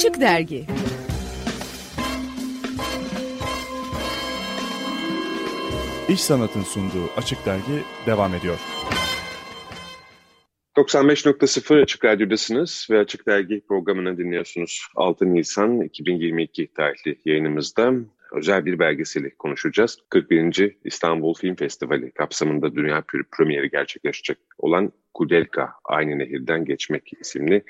Açık Dergi İş Sanat'ın sunduğu Açık Dergi devam ediyor. 95.0 Açık Radyo'dasınız ve Açık Dergi programını dinliyorsunuz. 6 Nisan 2022 tarihli yayınımızda özel bir belgeseli konuşacağız. 41. İstanbul Film Festivali kapsamında dünya premieri gerçekleşecek olan Kudelka Aynı Nehirden Geçmek isimli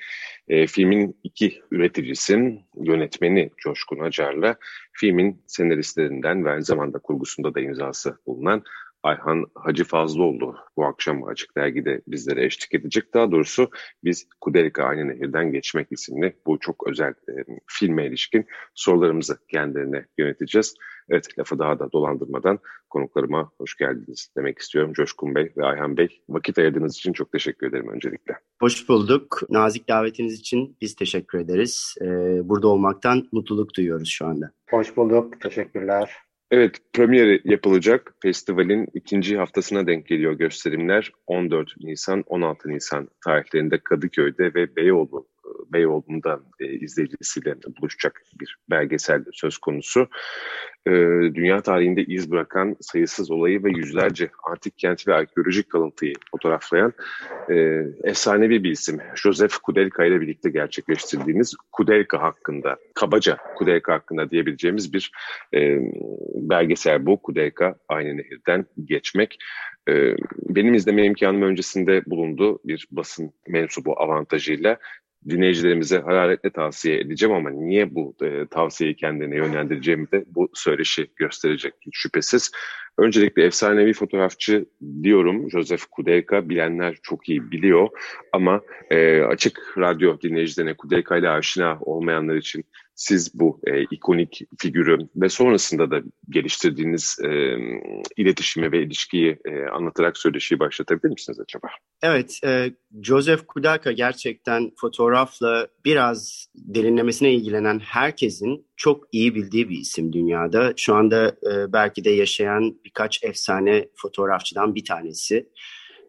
e, filmin iki üreticisi, yönetmeni Coşkun Acar'la filmin senaristlerinden ve aynı zamanda kurgusunda da imzası bulunan Ayhan Hacı Fazlıoğlu bu akşam Açık Dergi'de bizlere eşlik edecek. Daha doğrusu biz Kudelika Aynı Nehir'den Geçmek isimli bu çok özel e, filme ilişkin sorularımızı kendilerine yöneteceğiz. Evet lafı daha da dolandırmadan konuklarıma hoş geldiniz demek istiyorum. Coşkun Bey ve Ayhan Bey vakit ayırdığınız için çok teşekkür ederim öncelikle. Hoş bulduk. Nazik davetiniz için biz teşekkür ederiz. Ee, burada olmaktan mutluluk duyuyoruz şu anda. Hoş bulduk. Teşekkürler. Evet, premieri yapılacak festivalin ikinci haftasına denk geliyor gösterimler. 14 Nisan, 16 Nisan tarihlerinde Kadıköy'de ve Beyoğlu Beyoğlu'nda e, izleyicisiyle buluşacak bir belgesel söz konusu. E, dünya tarihinde iz bırakan sayısız olayı ve yüzlerce antik kent ve arkeolojik kalıntıyı fotoğraflayan e, efsanevi bir isim. Joseph Kudelka ile birlikte gerçekleştirdiğimiz Kudelka hakkında, kabaca Kudelka hakkında diyebileceğimiz bir e, belgesel bu. Kudelka aynı nehirden geçmek. E, benim izleme imkanım öncesinde bulundu bir basın mensubu avantajıyla dinleyicilerimize hararetle tavsiye edeceğim ama niye bu e, tavsiyeyi kendine yönlendireceğimi de bu söyleşi gösterecek şüphesiz. Öncelikle efsanevi fotoğrafçı diyorum Joseph Kudelka bilenler çok iyi biliyor ama e, açık radyo dinleyicilerine Kudelka ile aşina olmayanlar için siz bu e, ikonik figürü ve sonrasında da geliştirdiğiniz e, iletişimi ve ilişkiyi e, anlatarak söyleşiyi başlatabilir misiniz acaba? Evet, e, Joseph Kudelka gerçekten fotoğrafla biraz derinlemesine ilgilenen herkesin çok iyi bildiği bir isim dünyada. Şu anda e, belki de yaşayan birkaç efsane fotoğrafçıdan bir tanesi.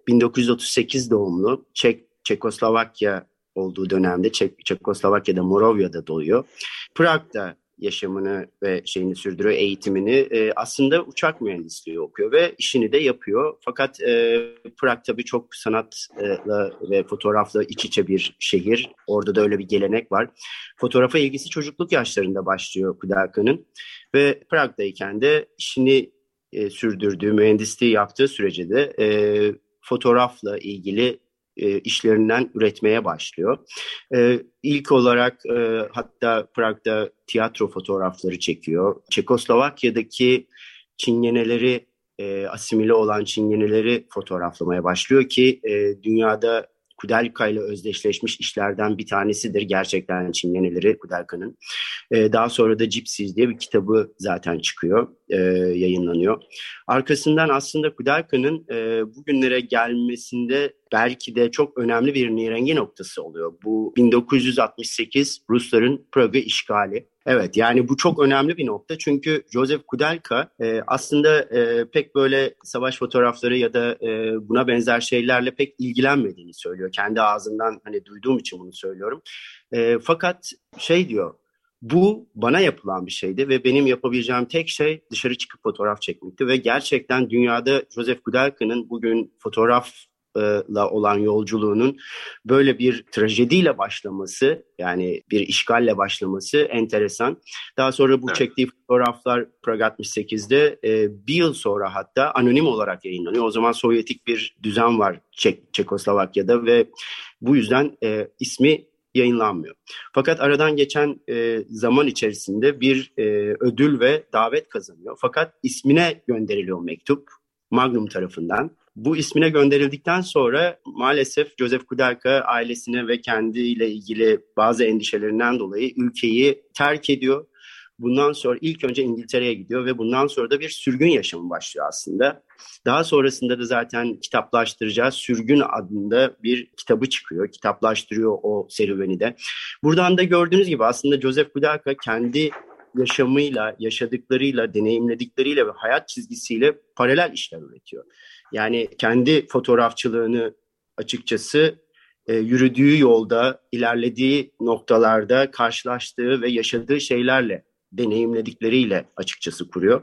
1938 doğumlu Çek Çekoslovakya olduğu dönemde Çek, Çekoslovakya'da Morovya'da doğuyor. Prag'da yaşamını ve şeyini sürdürüyor, eğitimini. E, aslında uçak mühendisliği okuyor ve işini de yapıyor. Fakat e, Prag tabii çok sanatla ve fotoğrafla iç içe bir şehir. Orada da öyle bir gelenek var. Fotoğrafa ilgisi çocukluk yaşlarında başlıyor Kudelka'nın. Ve Prag'dayken de işini e, sürdürdüğü, mühendisliği yaptığı sürece de e, fotoğrafla ilgili e, işlerinden üretmeye başlıyor. E, ilk olarak e, hatta Prag'da tiyatro fotoğrafları çekiyor. Çekoslovakya'daki çingeneleri e, asimile olan çingeneleri fotoğraflamaya başlıyor ki e, dünyada Kudelka ile özdeşleşmiş işlerden bir tanesidir gerçekten Çingeneleri Kudelka'nın. E, daha sonra da Gypsies diye bir kitabı zaten çıkıyor, e, yayınlanıyor. Arkasından aslında Kudelka'nın e, bugünlere gelmesinde belki de çok önemli bir nirengi noktası oluyor. Bu 1968 Rusların Prag'ı işgali. Evet yani bu çok önemli bir nokta çünkü Joseph Kudelka e, aslında e, pek böyle savaş fotoğrafları ya da e, buna benzer şeylerle pek ilgilenmediğini söylüyor. Kendi ağzından hani duyduğum için bunu söylüyorum. E, fakat şey diyor bu bana yapılan bir şeydi ve benim yapabileceğim tek şey dışarı çıkıp fotoğraf çekmekti ve gerçekten dünyada Joseph Kudelka'nın bugün fotoğraf la olan yolculuğunun böyle bir trajediyle başlaması yani bir işgalle başlaması enteresan. Daha sonra bu evet. çektiği fotoğraflar Prag 68'de e, bir yıl sonra hatta anonim olarak yayınlanıyor. O zaman Sovyetik bir düzen var Çek Çekoslovakya'da ve bu yüzden e, ismi yayınlanmıyor. Fakat aradan geçen e, zaman içerisinde bir e, ödül ve davet kazanıyor. Fakat ismine gönderiliyor mektup Magnum tarafından bu ismine gönderildikten sonra maalesef Joseph Kudelka ailesine ve kendiyle ilgili bazı endişelerinden dolayı ülkeyi terk ediyor. Bundan sonra ilk önce İngiltere'ye gidiyor ve bundan sonra da bir sürgün yaşamı başlıyor aslında. Daha sonrasında da zaten kitaplaştıracağı Sürgün adında bir kitabı çıkıyor. Kitaplaştırıyor o serüveni de. Buradan da gördüğünüz gibi aslında Joseph Kudelka kendi yaşamıyla, yaşadıklarıyla, deneyimledikleriyle ve hayat çizgisiyle paralel işler üretiyor. Yani kendi fotoğrafçılığını açıkçası e, yürüdüğü yolda, ilerlediği noktalarda karşılaştığı ve yaşadığı şeylerle, deneyimledikleriyle açıkçası kuruyor.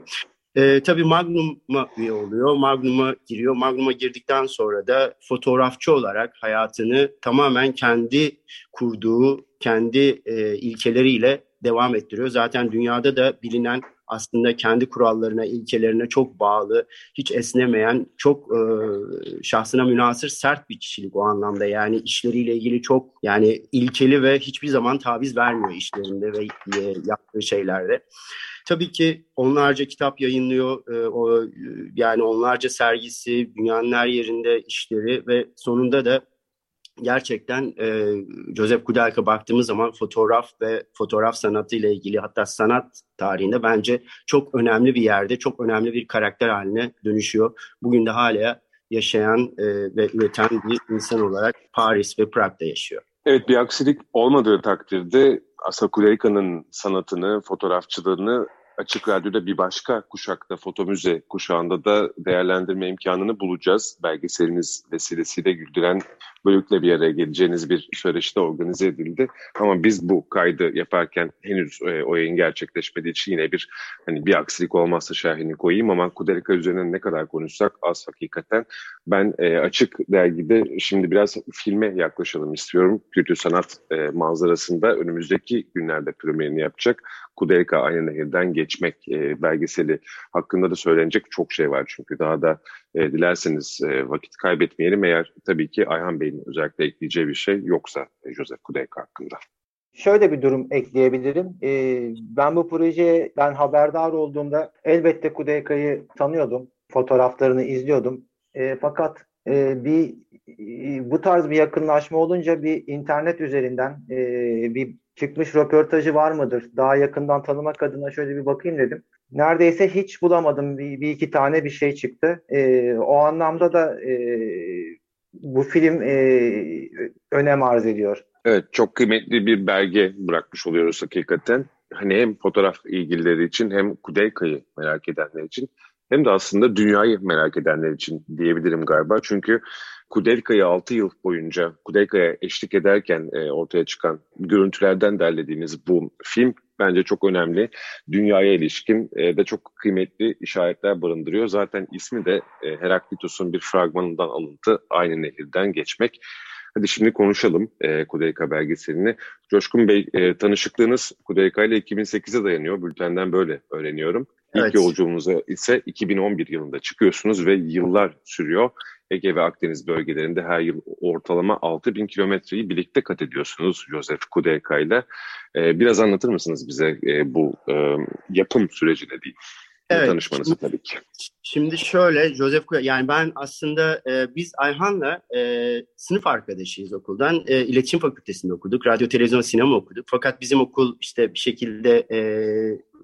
E, tabii Magnum'a üye oluyor, Magnum'a giriyor. Magnum'a girdikten sonra da fotoğrafçı olarak hayatını tamamen kendi kurduğu, kendi e, ilkeleriyle devam ettiriyor. Zaten dünyada da bilinen aslında kendi kurallarına, ilkelerine çok bağlı, hiç esnemeyen, çok e, şahsına münasır sert bir kişilik o anlamda. Yani işleriyle ilgili çok yani ilkeli ve hiçbir zaman taviz vermiyor işlerinde ve e, yaptığı şeylerde. Tabii ki onlarca kitap yayınlıyor, e, o yani onlarca sergisi, dünyanın her yerinde işleri ve sonunda da gerçekten e, Joseph Kudelka baktığımız zaman fotoğraf ve fotoğraf sanatı ile ilgili hatta sanat tarihinde bence çok önemli bir yerde, çok önemli bir karakter haline dönüşüyor. Bugün de hala yaşayan e, ve üreten bir insan olarak Paris ve Prag'da yaşıyor. Evet bir aksilik olmadığı takdirde Asa sanatını, fotoğrafçılığını Açık Radyo'da bir başka kuşakta, foto müze kuşağında da değerlendirme imkanını bulacağız. Belgeseliniz vesilesiyle Güldüren Bölük'le bir araya geleceğiniz bir süreçte organize edildi. Ama biz bu kaydı yaparken henüz e, o yayın gerçekleşmediği için yine bir hani bir aksilik olmazsa şahini koyayım ama Kudelka üzerine ne kadar konuşsak az hakikaten. Ben e, Açık Dergi'de şimdi biraz filme yaklaşalım istiyorum. Kültür sanat e, manzarasında önümüzdeki günlerde premierini yapacak. Kudelka Aynı Nehir'den geçmek e, belgeseli hakkında da söylenecek çok şey var çünkü daha da e, dilerseniz e, vakit kaybetmeyelim eğer tabii ki Ayhan Bey'in özellikle ekleyeceği bir şey yoksa e, Joseph Kudelka hakkında. Şöyle bir durum ekleyebilirim. Ee, ben bu projeye ben haberdar olduğumda elbette Kudelka'yı tanıyordum. Fotoğraflarını izliyordum. E, fakat e, bir e, bu tarz bir yakınlaşma olunca bir internet üzerinden e, bir çıkmış röportajı var mıdır? Daha yakından tanımak adına şöyle bir bakayım dedim. Neredeyse hiç bulamadım. Bir, bir iki tane bir şey çıktı. E, o anlamda da e, bu film e, önem arz ediyor. Evet çok kıymetli bir belge bırakmış oluyoruz hakikaten. Hani hem fotoğraf ilgilileri için hem Kudelka'yı merak edenler için hem de aslında dünyayı merak edenler için diyebilirim galiba. Çünkü Kudelka'yı 6 yıl boyunca Kudelka'ya eşlik ederken e, ortaya çıkan görüntülerden derlediğimiz bu film bence çok önemli. Dünyaya ilişkin e, de çok kıymetli işaretler barındırıyor. Zaten ismi de e, Heraklitos'un bir fragmanından alıntı aynı nehirden geçmek. Hadi şimdi konuşalım e, Kudelka belgeselini. Coşkun Bey e, tanışıklığınız Kudelka ile 2008'e dayanıyor. Bültenden böyle öğreniyorum. İlk evet. yolculuğunuza ise 2011 yılında çıkıyorsunuz ve yıllar sürüyor. Ege ve Akdeniz bölgelerinde her yıl ortalama 6 bin kilometreyi birlikte kat ediyorsunuz Joseph Kudelka ile. Ee, biraz anlatır mısınız bize e, bu e, yapım sürecini değil? Evet. Tanışmanızı tabii ki. Şimdi şöyle Joseph yani ben aslında e, biz Ayhan'la e, sınıf arkadaşıyız okuldan. E, iletişim fakültesinde okuduk. Radyo, televizyon, sinema okuduk. Fakat bizim okul işte bir şekilde e,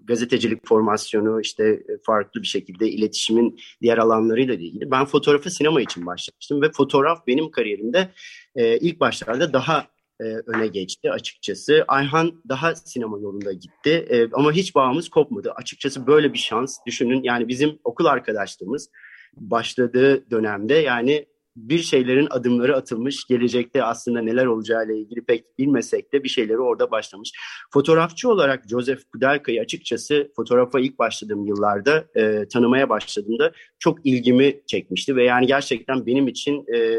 gazetecilik formasyonu işte e, farklı bir şekilde iletişimin diğer alanlarıyla ilgili. Ben fotoğrafı sinema için başlamıştım ve fotoğraf benim kariyerimde e, ilk başlarda daha e, öne geçti açıkçası. Ayhan daha sinema yolunda gitti e, ama hiç bağımız kopmadı. Açıkçası böyle bir şans düşünün yani bizim okul arkadaşlığımız başladığı dönemde yani bir şeylerin adımları atılmış. Gelecekte aslında neler olacağı ile ilgili pek bilmesek de bir şeyleri orada başlamış. Fotoğrafçı olarak Joseph Kudelka'yı açıkçası fotoğrafa ilk başladığım yıllarda e, tanımaya başladığımda çok ilgimi çekmişti ve yani gerçekten benim için e,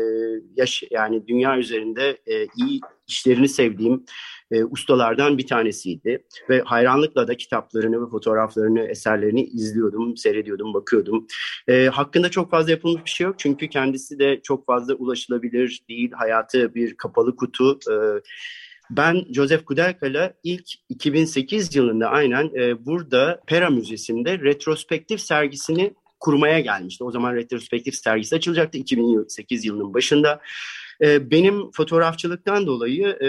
yaş yani dünya üzerinde e, iyi işlerini sevdiğim e, ustalardan bir tanesiydi. Ve hayranlıkla da kitaplarını ve fotoğraflarını, eserlerini izliyordum, seyrediyordum, bakıyordum. E, hakkında çok fazla yapılmış bir şey yok çünkü kendisi de çok fazla ulaşılabilir değil. Hayatı bir kapalı kutu. E, ben Joseph Kudelka ile ilk 2008 yılında aynen e, burada Pera Müzesi'nde retrospektif sergisini kurmaya gelmişti. O zaman retrospektif sergisi açılacaktı 2008 yılının başında. E, benim fotoğrafçılıktan dolayı e,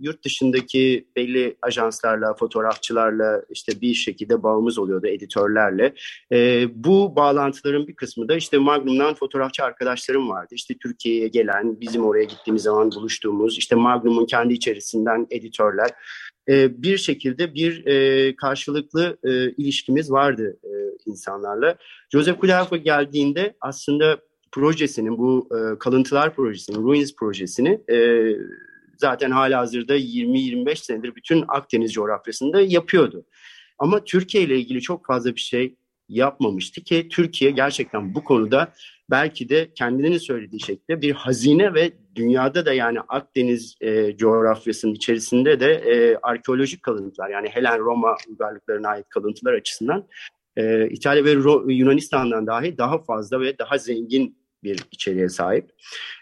yurt dışındaki belli ajanslarla, fotoğrafçılarla işte bir şekilde bağımız oluyordu editörlerle. E, bu bağlantıların bir kısmı da işte Magnum'dan fotoğrafçı arkadaşlarım vardı. İşte Türkiye'ye gelen, bizim oraya gittiğimiz zaman buluştuğumuz, işte Magnum'un kendi içerisinden editörler e, bir şekilde bir e, karşılıklı e, ilişkimiz vardı e, insanlarla. Joseph Kudelfa geldiğinde aslında projesinin, bu e, kalıntılar projesinin, Ruins projesini e, zaten hala hazırda 20-25 senedir bütün Akdeniz coğrafyasında yapıyordu. Ama Türkiye ile ilgili çok fazla bir şey yapmamıştı ki Türkiye gerçekten bu konuda belki de kendinin söylediği şekilde bir hazine ve dünyada da yani Akdeniz e, coğrafyasının içerisinde de e, arkeolojik kalıntılar yani Helen Roma uygarlıklarına ait kalıntılar açısından e, İtalya ve Ro- Yunanistan'dan dahi daha fazla ve daha zengin bir içeriğe sahip.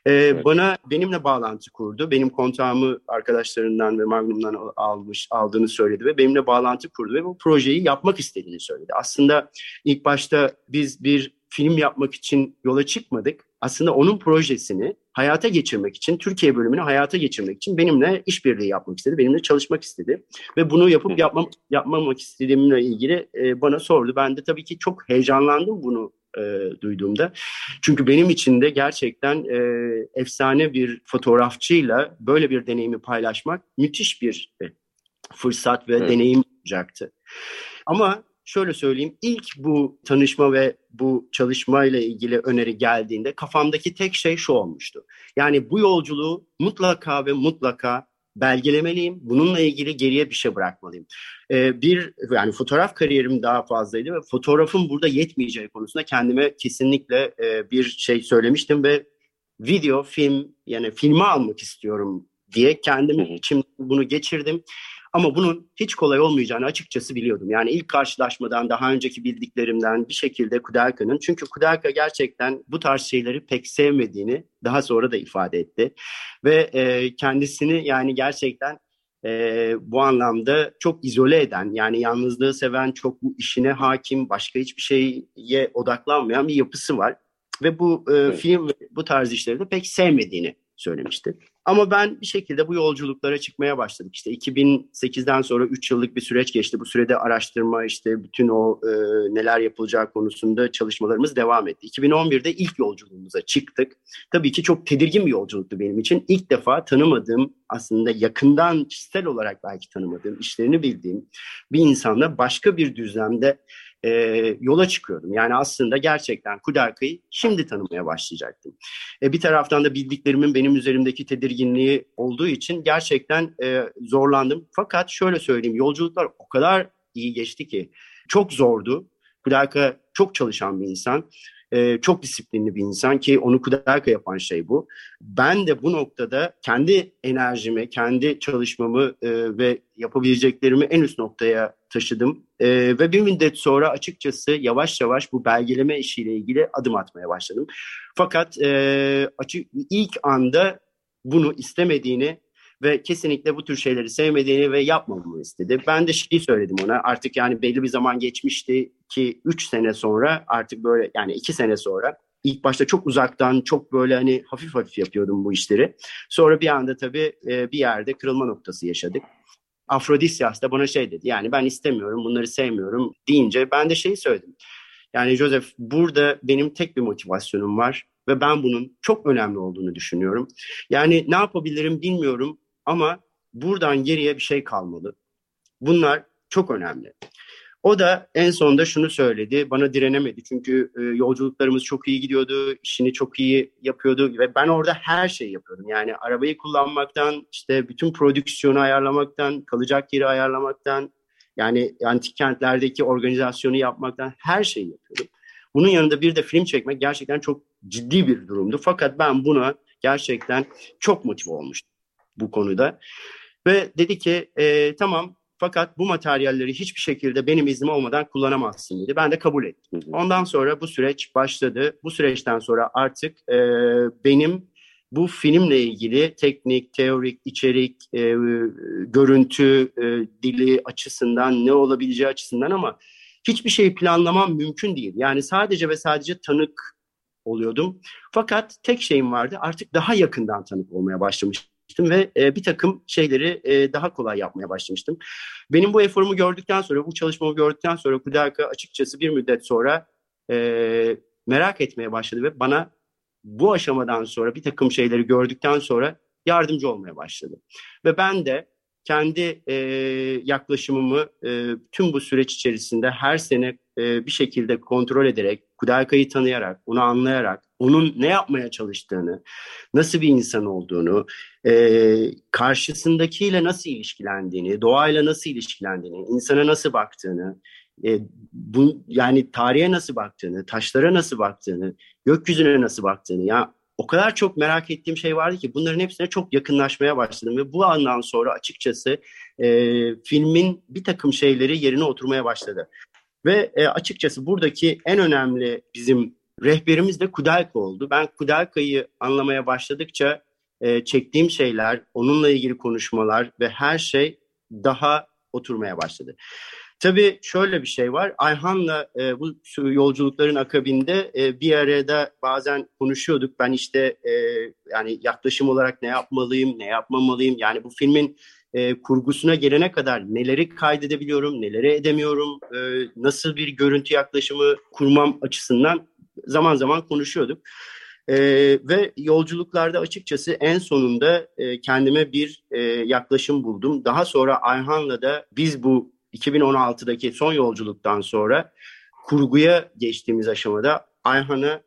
Ee, evet. Bana benimle bağlantı kurdu. Benim kontağımı arkadaşlarından ve Magnum'dan almış aldığını söyledi ve benimle bağlantı kurdu ve bu projeyi yapmak istediğini söyledi. Aslında ilk başta biz bir film yapmak için yola çıkmadık. Aslında onun projesini hayata geçirmek için, Türkiye bölümünü hayata geçirmek için benimle işbirliği yapmak istedi, benimle çalışmak istedi. Ve bunu yapıp yapmam, yapmamak istediğimle ilgili e, bana sordu. Ben de tabii ki çok heyecanlandım bunu e, duyduğumda. Çünkü benim için de gerçekten e, efsane bir fotoğrafçıyla böyle bir deneyimi paylaşmak müthiş bir e, fırsat ve evet. deneyim olacaktı. Ama şöyle söyleyeyim ilk bu tanışma ve bu çalışma ile ilgili öneri geldiğinde kafamdaki tek şey şu olmuştu. Yani bu yolculuğu mutlaka ve mutlaka belgelemeliyim. Bununla ilgili geriye bir şey bırakmalıyım. Ee, bir yani fotoğraf kariyerim daha fazlaydı ve fotoğrafın burada yetmeyeceği konusunda kendime kesinlikle e, bir şey söylemiştim ve video, film yani filme almak istiyorum diye kendim için bunu geçirdim. Ama bunun hiç kolay olmayacağını açıkçası biliyordum. Yani ilk karşılaşmadan daha önceki bildiklerimden bir şekilde Kudelka'nın çünkü Kudelka gerçekten bu tarz şeyleri pek sevmediğini daha sonra da ifade etti. Ve e, kendisini yani gerçekten e, bu anlamda çok izole eden yani yalnızlığı seven çok bu işine hakim başka hiçbir şeye odaklanmayan bir yapısı var. Ve bu e, film bu tarz işleri de pek sevmediğini söylemişti. Ama ben bir şekilde bu yolculuklara çıkmaya başladık. İşte 2008'den sonra 3 yıllık bir süreç geçti. Bu sürede araştırma işte bütün o e, neler yapılacağı konusunda çalışmalarımız devam etti. 2011'de ilk yolculuğumuza çıktık. Tabii ki çok tedirgin bir yolculuktu benim için. İlk defa tanımadığım aslında yakından kişisel olarak belki tanımadığım, işlerini bildiğim bir insanla başka bir düzlemde e, yola çıkıyordum. Yani aslında gerçekten Kudelka'yı şimdi tanımaya başlayacaktım. E, bir taraftan da bildiklerimin benim üzerimdeki tedirginliği olduğu için gerçekten e, zorlandım. Fakat şöyle söyleyeyim yolculuklar o kadar iyi geçti ki çok zordu. Kudelka çok çalışan bir insan e, çok disiplinli bir insan ki onu Kudelka yapan şey bu. Ben de bu noktada kendi enerjimi, kendi çalışmamı e, ve yapabileceklerimi en üst noktaya taşıdım. E, ve bir müddet sonra açıkçası yavaş yavaş bu belgeleme işiyle ilgili adım atmaya başladım. Fakat e, açık, ilk anda bunu istemediğini ve kesinlikle bu tür şeyleri sevmediğini ve yapmamamı istedi. Ben de şey söyledim ona artık yani belli bir zaman geçmişti ki 3 sene sonra artık böyle yani 2 sene sonra ilk başta çok uzaktan çok böyle hani hafif hafif yapıyordum bu işleri. Sonra bir anda tabii e, bir yerde kırılma noktası yaşadık. Afrodisyas da bana şey dedi yani ben istemiyorum bunları sevmiyorum deyince ben de şeyi söyledim. Yani Joseph burada benim tek bir motivasyonum var ve ben bunun çok önemli olduğunu düşünüyorum. Yani ne yapabilirim bilmiyorum ama buradan geriye bir şey kalmalı. Bunlar çok önemli. O da en sonunda şunu söyledi. Bana direnemedi. Çünkü e, yolculuklarımız çok iyi gidiyordu. işini çok iyi yapıyordu. Ve ben orada her şeyi yapıyordum. Yani arabayı kullanmaktan, işte bütün prodüksiyonu ayarlamaktan, kalacak yeri ayarlamaktan, yani antik kentlerdeki organizasyonu yapmaktan her şeyi yapıyordum. Bunun yanında bir de film çekmek gerçekten çok ciddi bir durumdu. Fakat ben buna gerçekten çok motive olmuştum bu konuda. Ve dedi ki e, tamam fakat bu materyalleri hiçbir şekilde benim iznim olmadan kullanamazsın dedi. Ben de kabul ettim. Ondan sonra bu süreç başladı. Bu süreçten sonra artık e, benim bu filmle ilgili teknik, teorik, içerik, e, görüntü, e, dili açısından ne olabileceği açısından ama hiçbir şeyi planlamam mümkün değil. Yani sadece ve sadece tanık oluyordum. Fakat tek şeyim vardı artık daha yakından tanık olmaya başlamıştım ve e, bir takım şeyleri e, daha kolay yapmaya başlamıştım. Benim bu eforumu gördükten sonra, bu çalışmamı gördükten sonra Kudelka açıkçası bir müddet sonra e, merak etmeye başladı ve bana bu aşamadan sonra bir takım şeyleri gördükten sonra yardımcı olmaya başladı. Ve ben de kendi e, yaklaşımımı e, tüm bu süreç içerisinde her sene e, bir şekilde kontrol ederek, Kudelka'yı tanıyarak, onu anlayarak, onun ne yapmaya çalıştığını, nasıl bir insan olduğunu, e, karşısındakiyle nasıl ilişkilendiğini, doğayla nasıl ilişkilendiğini, insana nasıl baktığını, e, bu yani tarihe nasıl baktığını, taşlara nasıl baktığını, gökyüzüne nasıl baktığını ya o kadar çok merak ettiğim şey vardı ki bunların hepsine çok yakınlaşmaya başladım ve bu andan sonra açıkçası e, filmin bir takım şeyleri yerine oturmaya başladı. Ve e, açıkçası buradaki en önemli bizim rehberimiz de Kudelka oldu. Ben Kudelka'yı anlamaya başladıkça e, çektiğim şeyler, onunla ilgili konuşmalar ve her şey daha oturmaya başladı. Tabii şöyle bir şey var. Ayhan'la e, bu yolculukların akabinde e, bir arada bazen konuşuyorduk. Ben işte e, yani yaklaşım olarak ne yapmalıyım, ne yapmamalıyım. Yani bu filmin e, kurgusuna gelene kadar neleri kaydedebiliyorum, neleri edemiyorum, e, nasıl bir görüntü yaklaşımı kurmam açısından zaman zaman konuşuyorduk. E, ve yolculuklarda açıkçası en sonunda e, kendime bir e, yaklaşım buldum. Daha sonra Ayhan'la da biz bu 2016'daki son yolculuktan sonra kurguya geçtiğimiz aşamada Ayhan'a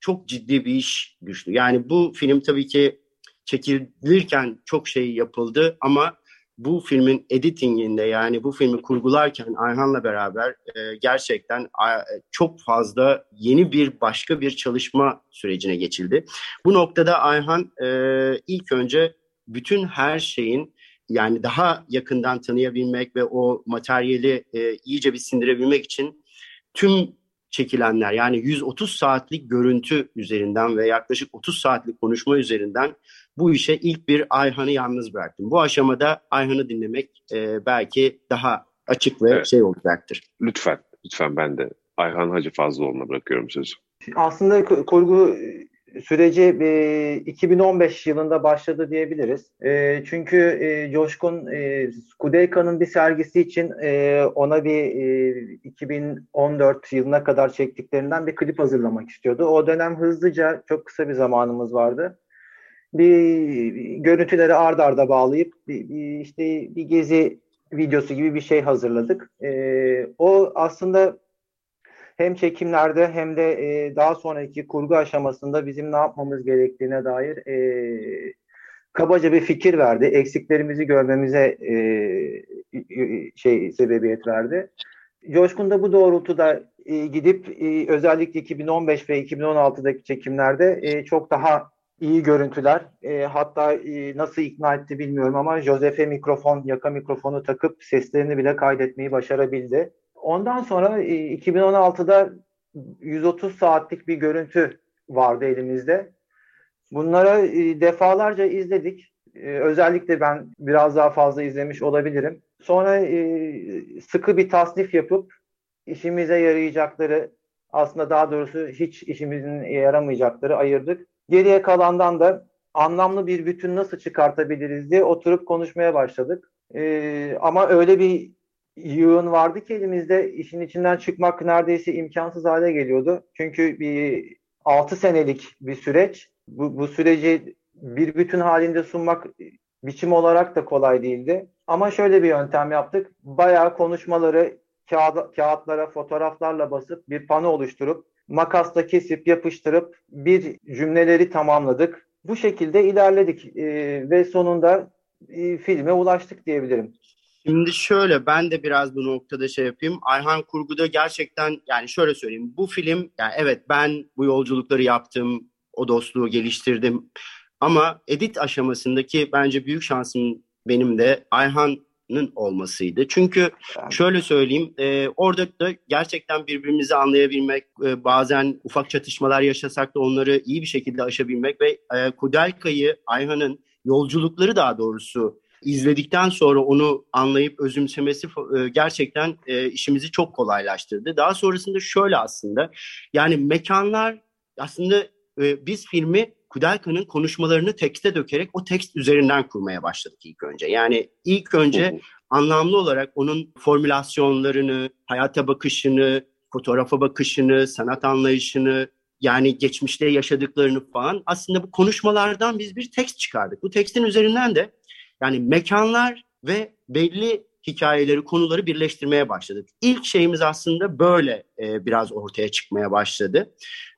çok ciddi bir iş düştü. Yani bu film tabii ki çekilirken çok şey yapıldı ama bu filmin editinginde yani bu filmi kurgularken Ayhan'la beraber e, gerçekten e, çok fazla yeni bir başka bir çalışma sürecine geçildi. Bu noktada Ayhan e, ilk önce bütün her şeyin yani daha yakından tanıyabilmek ve o materyali e, iyice bir sindirebilmek için tüm çekilenler yani 130 saatlik görüntü üzerinden ve yaklaşık 30 saatlik konuşma üzerinden bu işe ilk bir Ayhan'ı yalnız bıraktım. Bu aşamada Ayhan'ı dinlemek e, belki daha açık ve evet. şey olacaktır. Lütfen, lütfen ben de Ayhan Hacı Fazlıoğlu'na bırakıyorum sözü. Aslında kurgu süreci e, 2015 yılında başladı diyebiliriz. E, çünkü e, Coşkun e, Skudeyka'nın bir sergisi için e, ona bir e, 2014 yılına kadar çektiklerinden bir klip hazırlamak istiyordu. O dönem hızlıca çok kısa bir zamanımız vardı. Bir, görüntüleri ard arda bağlayıp bir, bir işte bir gezi videosu gibi bir şey hazırladık. E, o aslında hem çekimlerde hem de e, daha sonraki kurgu aşamasında bizim ne yapmamız gerektiğine dair e, kabaca bir fikir verdi. Eksiklerimizi görmemize e, şey sebebiyet verdi. Coşkun da bu doğrultuda e, gidip e, özellikle 2015 ve 2016'daki çekimlerde e, çok daha iyi görüntüler. E, hatta e, nasıl ikna etti bilmiyorum ama Josef'e mikrofon, yaka mikrofonu takıp seslerini bile kaydetmeyi başarabildi. Ondan sonra 2016'da e, 130 saatlik bir görüntü vardı elimizde. Bunlara e, defalarca izledik. E, özellikle ben biraz daha fazla izlemiş olabilirim. Sonra sıkı bir tasnif yapıp işimize yarayacakları aslında daha doğrusu hiç işimizin yaramayacakları ayırdık. Geriye kalandan da anlamlı bir bütün nasıl çıkartabiliriz diye oturup konuşmaya başladık. Ee, ama öyle bir yığın vardı ki elimizde işin içinden çıkmak neredeyse imkansız hale geliyordu. Çünkü bir 6 senelik bir süreç. Bu, bu süreci bir bütün halinde sunmak biçim olarak da kolay değildi. Ama şöyle bir yöntem yaptık. Bayağı konuşmaları kağıt, kağıtlara, fotoğraflarla basıp bir pano oluşturup makasla kesip yapıştırıp bir cümleleri tamamladık. Bu şekilde ilerledik e, ve sonunda e, filme ulaştık diyebilirim. Şimdi şöyle ben de biraz bu noktada şey yapayım. Ayhan Kurgu'da gerçekten yani şöyle söyleyeyim. Bu film yani evet ben bu yolculukları yaptım. O dostluğu geliştirdim. Ama edit aşamasındaki bence büyük şansım benim de Ayhan'ın olmasıydı. Çünkü şöyle söyleyeyim e, orada da gerçekten birbirimizi anlayabilmek e, bazen ufak çatışmalar yaşasak da onları iyi bir şekilde aşabilmek ve e, Kudelka'yı Ayhan'ın yolculukları daha doğrusu izledikten sonra onu anlayıp özümsemesi e, gerçekten e, işimizi çok kolaylaştırdı. Daha sonrasında şöyle aslında yani mekanlar aslında e, biz filmi Kudelka'nın konuşmalarını tekste dökerek o tekst üzerinden kurmaya başladık ilk önce. Yani ilk önce anlamlı olarak onun formülasyonlarını, hayata bakışını, fotoğrafa bakışını, sanat anlayışını, yani geçmişte yaşadıklarını falan aslında bu konuşmalardan biz bir tekst çıkardık. Bu tekstin üzerinden de yani mekanlar ve belli hikayeleri, konuları birleştirmeye başladık. İlk şeyimiz aslında böyle e, biraz ortaya çıkmaya başladı.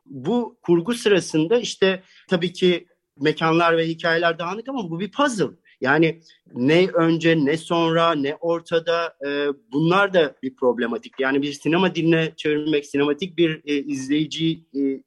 Bu kurgu sırasında işte tabii ki mekanlar ve hikayeler dağınık ama bu bir puzzle. Yani ne önce ne sonra ne ortada e, bunlar da bir problematik. Yani bir sinema diline çevirmek, sinematik bir e, izleyici e,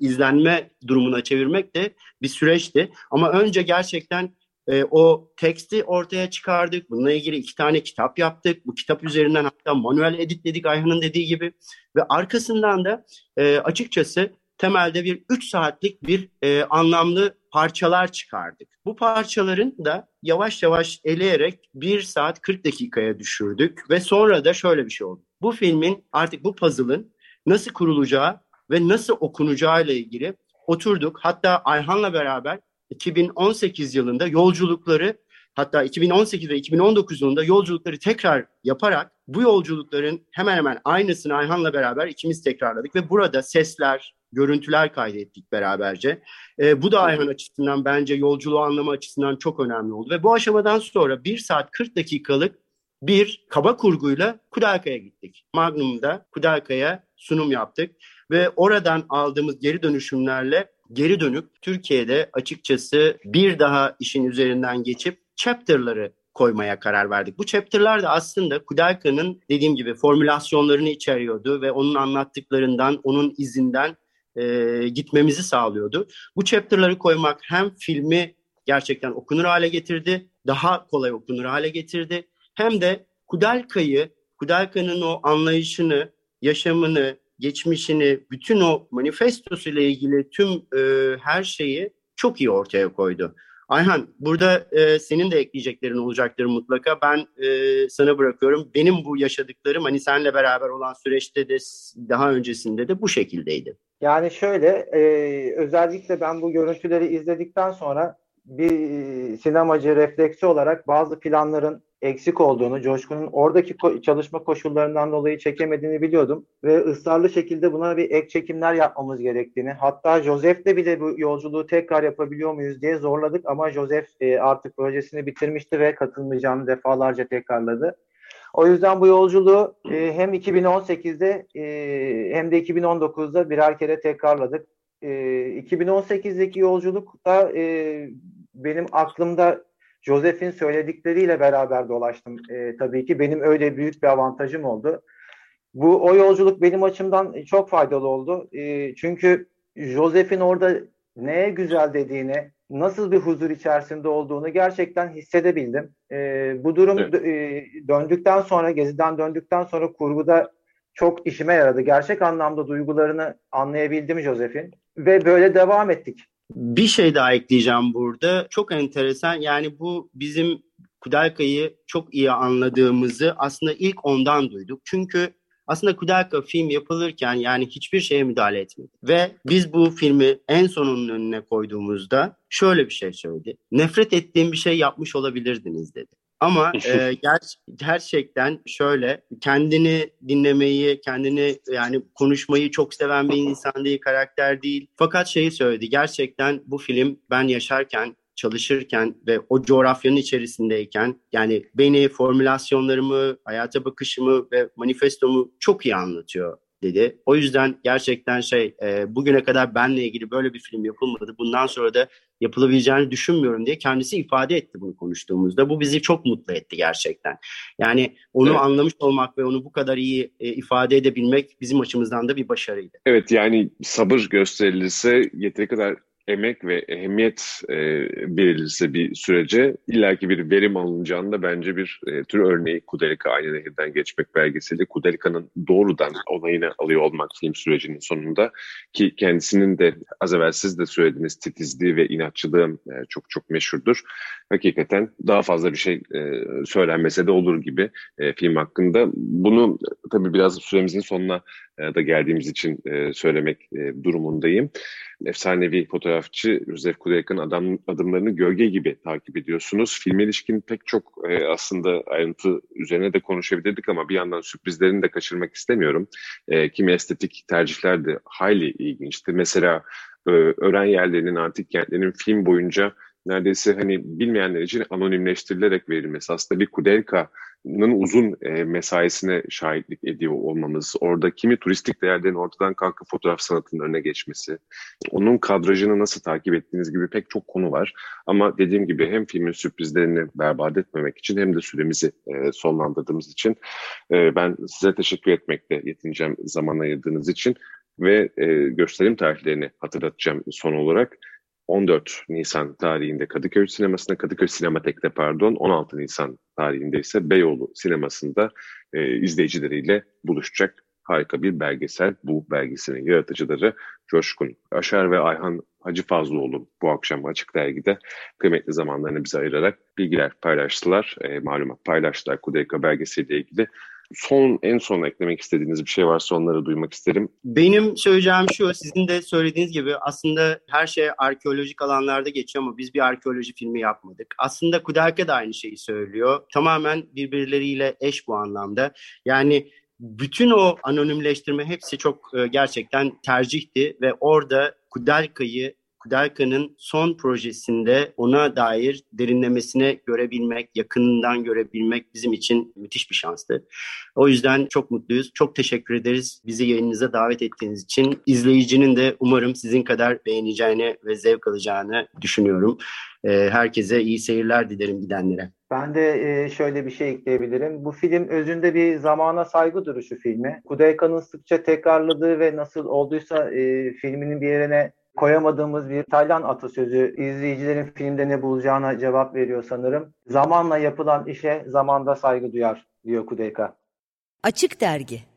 izlenme durumuna çevirmek de bir süreçti. Ama önce gerçekten e, o teksti ortaya çıkardık. Bununla ilgili iki tane kitap yaptık. Bu kitap üzerinden hatta manuel editledik Ayhan'ın dediği gibi. Ve arkasından da e, açıkçası temelde bir 3 saatlik bir e, anlamlı parçalar çıkardık. Bu parçaların da yavaş yavaş eleyerek 1 saat 40 dakikaya düşürdük ve sonra da şöyle bir şey oldu. Bu filmin artık bu puzzle'ın nasıl kurulacağı ve nasıl okunacağı ile ilgili oturduk. Hatta Ayhan'la beraber 2018 yılında yolculukları hatta 2018 ve 2019 yılında yolculukları tekrar yaparak bu yolculukların hemen hemen aynısını Ayhan'la beraber ikimiz tekrarladık ve burada sesler, görüntüler kaydettik beraberce. E, bu da Ayhan açısından bence yolculuğu anlama açısından çok önemli oldu. Ve bu aşamadan sonra 1 saat 40 dakikalık bir kaba kurguyla Kudalka'ya gittik. Magnum'da Kudalka'ya sunum yaptık ve oradan aldığımız geri dönüşümlerle geri dönüp Türkiye'de açıkçası bir daha işin üzerinden geçip chapter'ları koymaya karar verdik. Bu chapter'lar da aslında Kudalka'nın dediğim gibi formülasyonlarını içeriyordu ve onun anlattıklarından, onun izinden e, gitmemizi sağlıyordu. Bu chapter'ları koymak hem filmi gerçekten okunur hale getirdi, daha kolay okunur hale getirdi. Hem de Kudelka'yı, Kudelka'nın o anlayışını, yaşamını, geçmişini, bütün o manifestosuyla ilgili tüm e, her şeyi çok iyi ortaya koydu. Ayhan, burada e, senin de ekleyeceklerin olacaktır mutlaka. Ben e, sana bırakıyorum. Benim bu yaşadıklarım hani senle beraber olan süreçte de daha öncesinde de bu şekildeydi. Yani şöyle, e, özellikle ben bu görüntüleri izledikten sonra bir e, sinemacı refleksi olarak bazı planların eksik olduğunu, Coşkun'un oradaki ko- çalışma koşullarından dolayı çekemediğini biliyordum. Ve ısrarlı şekilde buna bir ek çekimler yapmamız gerektiğini, hatta Josef'le bile bu yolculuğu tekrar yapabiliyor muyuz diye zorladık ama Josef e, artık projesini bitirmişti ve katılmayacağını defalarca tekrarladı. O yüzden bu yolculuğu e, hem 2018'de e, hem de 2019'da birer kere tekrarladık. E, 2018'deki yolculukta e, benim aklımda Joseph'in söyledikleriyle beraber dolaştım. E, tabii ki benim öyle büyük bir avantajım oldu. Bu o yolculuk benim açımdan çok faydalı oldu. E, çünkü Joseph'in orada neye güzel dediğini, nasıl bir huzur içerisinde olduğunu gerçekten hissedebildim. E, bu durum evet. e, döndükten sonra, geziden döndükten sonra kurguda çok işime yaradı. Gerçek anlamda duygularını anlayabildim Joseph'in ve böyle devam ettik. Bir şey daha ekleyeceğim burada. Çok enteresan. Yani bu bizim Kudalka'yı çok iyi anladığımızı aslında ilk ondan duyduk. Çünkü aslında Kudalka film yapılırken yani hiçbir şeye müdahale etmedi. Ve biz bu filmi en sonunun önüne koyduğumuzda şöyle bir şey söyledi. Nefret ettiğim bir şey yapmış olabilirdiniz dedi. Ama e, ger- gerçekten şöyle kendini dinlemeyi, kendini yani konuşmayı çok seven bir insan değil, karakter değil. Fakat şeyi söyledi. Gerçekten bu film ben yaşarken çalışırken ve o coğrafyanın içerisindeyken yani beni, formülasyonlarımı, hayata bakışımı ve manifestomu çok iyi anlatıyor dedi. O yüzden gerçekten şey e, bugüne kadar benle ilgili böyle bir film yapılmadı. Bundan sonra da yapılabileceğini düşünmüyorum diye kendisi ifade etti bunu konuştuğumuzda. Bu bizi çok mutlu etti gerçekten. Yani onu evet. anlamış olmak ve onu bu kadar iyi e, ifade edebilmek bizim açımızdan da bir başarıydı. Evet yani sabır gösterilirse yeteri kadar emek ve ehemmiyet e, verilirse bir sürece illaki bir verim alınacağını da bence bir e, tür örneği Kudelika Aynı Nehir'den geçmek belgeseli. Kudelika'nın doğrudan onayını alıyor olmak film sürecinin sonunda ki kendisinin de az evvel siz de söylediğiniz titizliği ve inatçılığı e, çok çok meşhurdur. Hakikaten daha fazla bir şey e, söylenmese de olur gibi e, film hakkında. Bunu tabii biraz süremizin sonuna e, da geldiğimiz için e, söylemek e, durumundayım efsanevi fotoğrafçı Josef Kudelka'nın adam, adımlarını gölge gibi takip ediyorsunuz. Filme ilişkin pek çok e, aslında ayrıntı üzerine de konuşabilirdik ama bir yandan sürprizlerini de kaçırmak istemiyorum. E, kimi estetik tercihler de hayli ilginçti. Mesela e, öğren yerlerinin, antik kentlerinin film boyunca neredeyse hani bilmeyenler için anonimleştirilerek verilmesi. Aslında bir Kudelka uzun e, mesaisine şahitlik ediyor olmamız, orada kimi turistik değerlerin ortadan kalkıp fotoğraf sanatının önüne geçmesi, onun kadrajını nasıl takip ettiğiniz gibi pek çok konu var. Ama dediğim gibi hem filmin sürprizlerini berbat etmemek için hem de süremizi e, sonlandırdığımız için e, ben size teşekkür etmekle yetineceğim zaman ayırdığınız için ve e, gösterim tarihlerini hatırlatacağım son olarak. 14 Nisan tarihinde Kadıköy Sineması'nda, Kadıköy Sinematek'te pardon, 16 Nisan tarihinde ise Beyoğlu Sineması'nda e, izleyicileriyle buluşacak harika bir belgesel. Bu belgeselin yaratıcıları Coşkun Aşar ve Ayhan Hacı Fazlıoğlu bu akşam Açık Dergi'de kıymetli zamanlarını bize ayırarak bilgiler paylaştılar, e, malumat paylaştılar Kudeyka belgeseliyle ilgili. Son, en son eklemek istediğiniz bir şey varsa onları duymak isterim. Benim söyleyeceğim şu, sizin de söylediğiniz gibi aslında her şey arkeolojik alanlarda geçiyor ama biz bir arkeoloji filmi yapmadık. Aslında Kudelka da aynı şeyi söylüyor. Tamamen birbirleriyle eş bu anlamda. Yani bütün o anonimleştirme hepsi çok e, gerçekten tercihti ve orada Kudelka'yı Kudelka'nın son projesinde ona dair derinlemesine görebilmek, yakından görebilmek bizim için müthiş bir şanstı. O yüzden çok mutluyuz. Çok teşekkür ederiz bizi yayınınıza davet ettiğiniz için. İzleyicinin de umarım sizin kadar beğeneceğini ve zevk alacağını düşünüyorum. Ee, herkese iyi seyirler dilerim gidenlere. Ben de e, şöyle bir şey ekleyebilirim. Bu film özünde bir zamana saygı duruşu filmi. Kudelka'nın sıkça tekrarladığı ve nasıl olduysa e, filminin bir yerine koyamadığımız bir İtalyan atasözü izleyicilerin filmde ne bulacağına cevap veriyor sanırım. Zamanla yapılan işe zamanda saygı duyar diyor Kudeyka. Açık Dergi